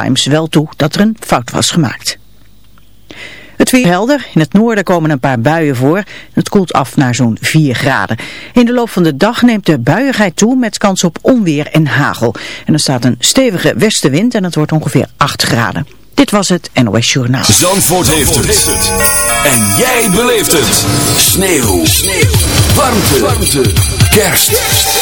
Times wel toe dat er een fout was gemaakt. Het weer helder. In het noorden komen een paar buien voor. Het koelt af naar zo'n 4 graden. In de loop van de dag neemt de buiigheid toe met kans op onweer en hagel. En er staat een stevige westenwind en het wordt ongeveer 8 graden. Dit was het NOS Journaal. Zandvoort, heeft, het. En jij beleeft het. Sneeuw. Sneeuw. Warmte. Warmte. Kerst.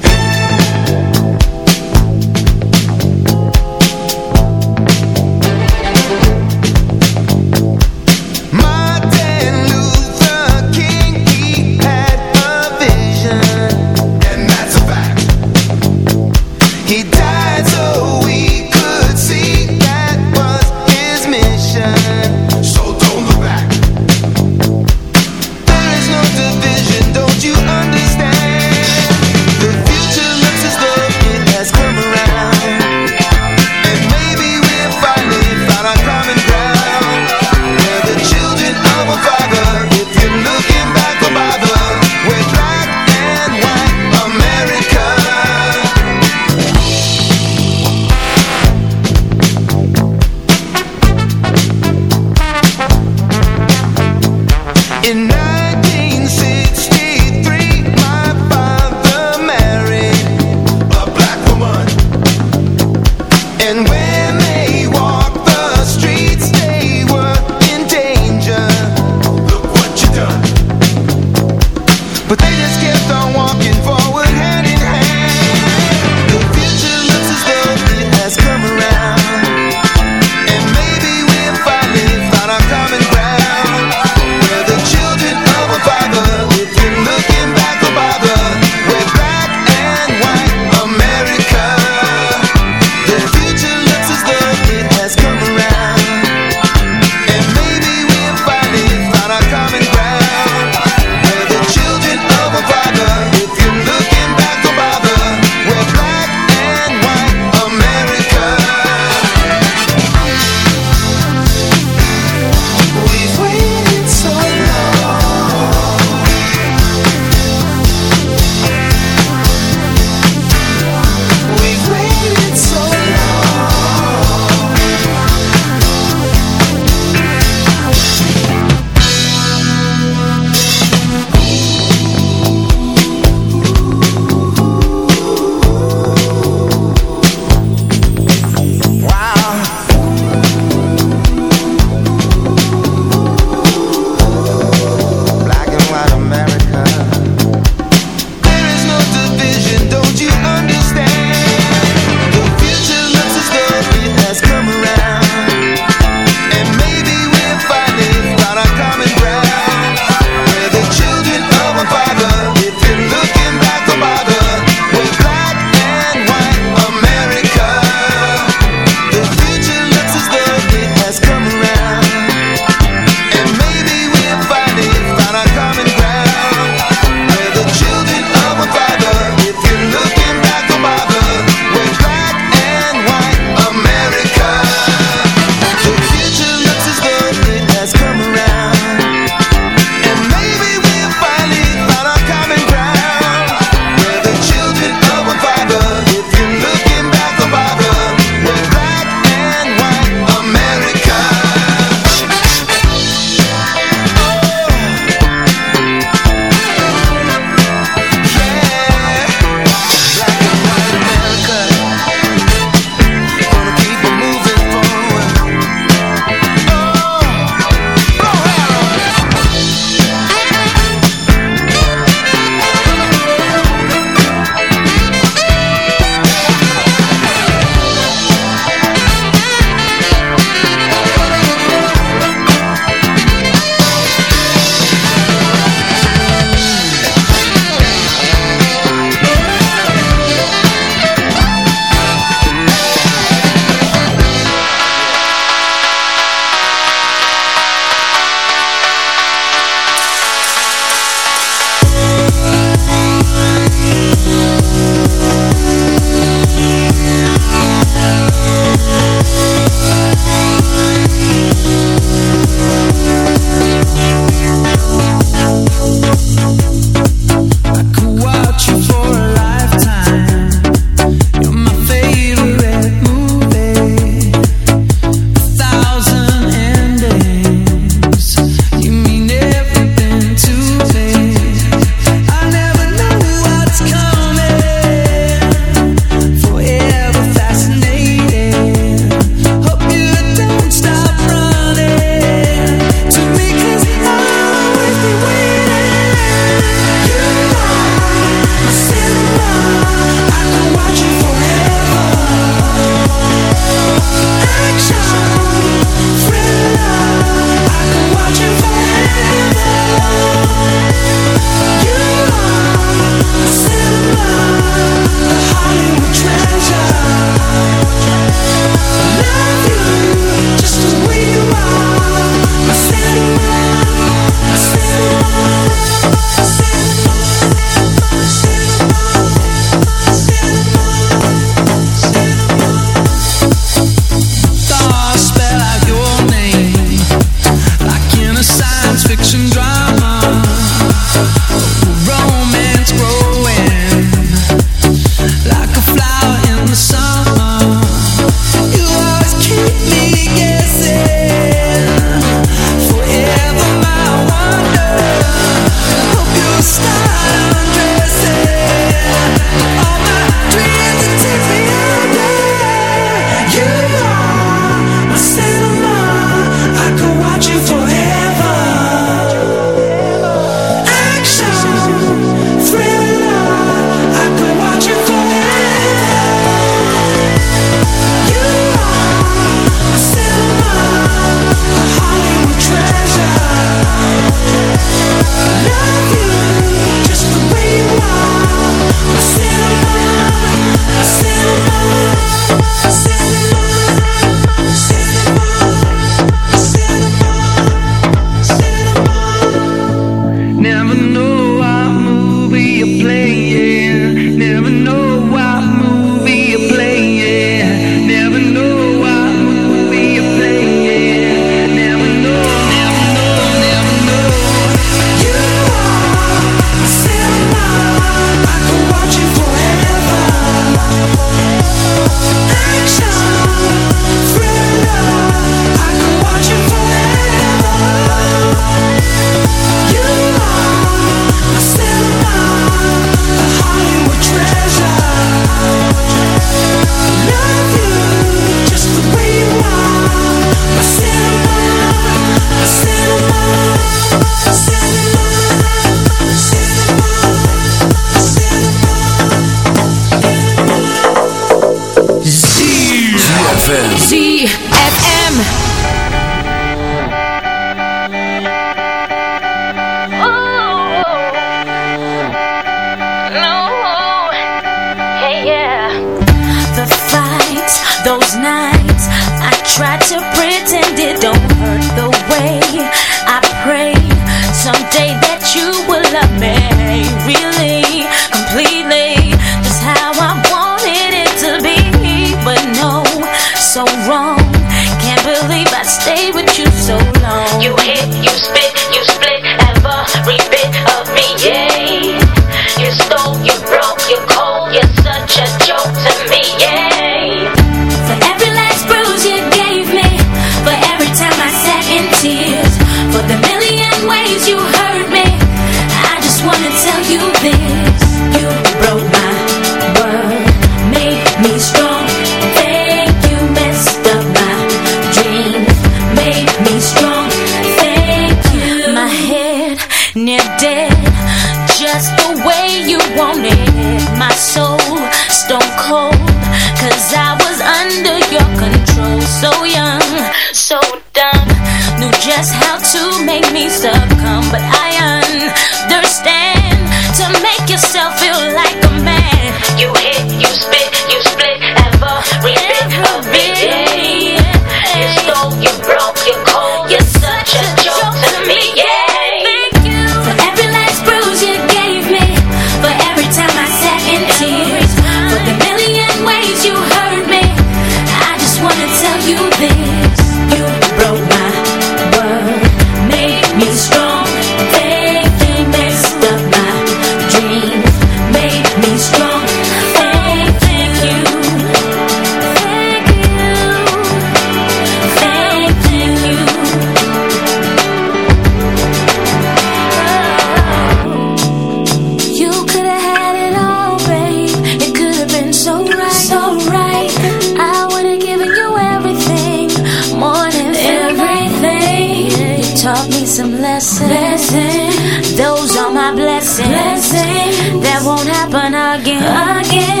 happen again. again.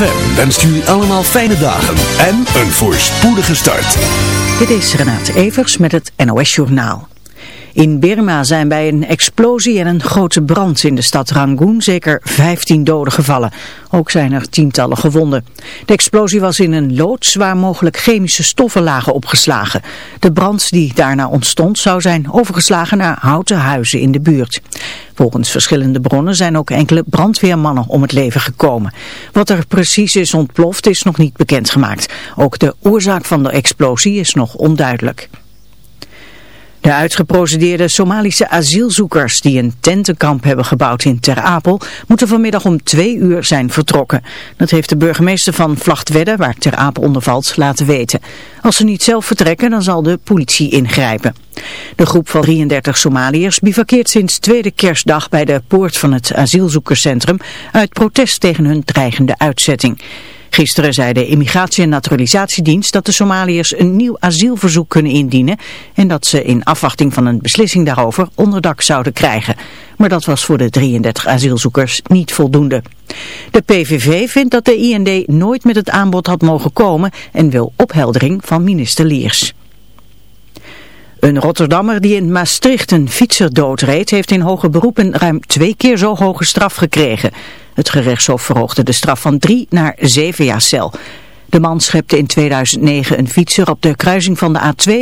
ZFM wenst jullie allemaal fijne dagen en een voorspoedige start. Dit is Renate Evers met het NOS Journaal. In Burma zijn bij een explosie en een grote brand in de stad Rangoon zeker 15 doden gevallen. Ook zijn er tientallen gewonden. De explosie was in een loods waar mogelijk chemische stoffen lagen opgeslagen. De brand die daarna ontstond zou zijn overgeslagen naar houten huizen in de buurt. Volgens verschillende bronnen zijn ook enkele brandweermannen om het leven gekomen. Wat er precies is ontploft is nog niet bekendgemaakt. Ook de oorzaak van de explosie is nog onduidelijk. De uitgeprocedeerde Somalische asielzoekers die een tentenkamp hebben gebouwd in Ter Apel moeten vanmiddag om twee uur zijn vertrokken. Dat heeft de burgemeester van Vlachtwedde, waar Ter Apel onder valt, laten weten. Als ze niet zelf vertrekken, dan zal de politie ingrijpen. De groep van 33 Somaliërs bivakkeert sinds tweede kerstdag bij de poort van het asielzoekerscentrum uit protest tegen hun dreigende uitzetting. Gisteren zei de Immigratie- en Naturalisatiedienst dat de Somaliërs een nieuw asielverzoek kunnen indienen en dat ze in afwachting van een beslissing daarover onderdak zouden krijgen. Maar dat was voor de 33 asielzoekers niet voldoende. De PVV vindt dat de IND nooit met het aanbod had mogen komen en wil opheldering van minister Liers. Een Rotterdammer die in Maastricht een fietser doodreed heeft in hoger beroep een ruim twee keer zo hoge straf gekregen. Het gerechtshof verhoogde de straf van drie naar zeven jaar cel. De man schepte in 2009 een fietser op de kruising van de A2